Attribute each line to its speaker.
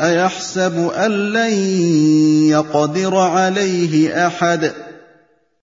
Speaker 1: أيحسب أن لن يقدر عليه أحد؟